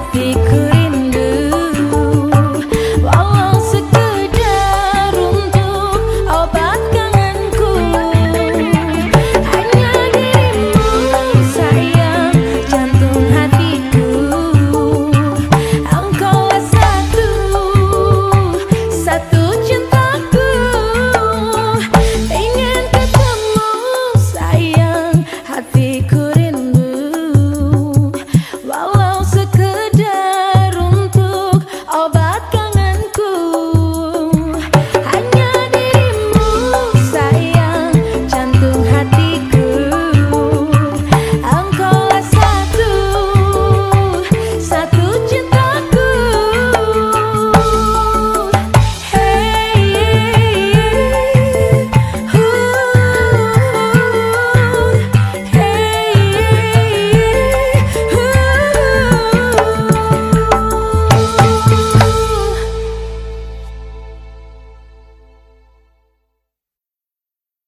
traffic. Good.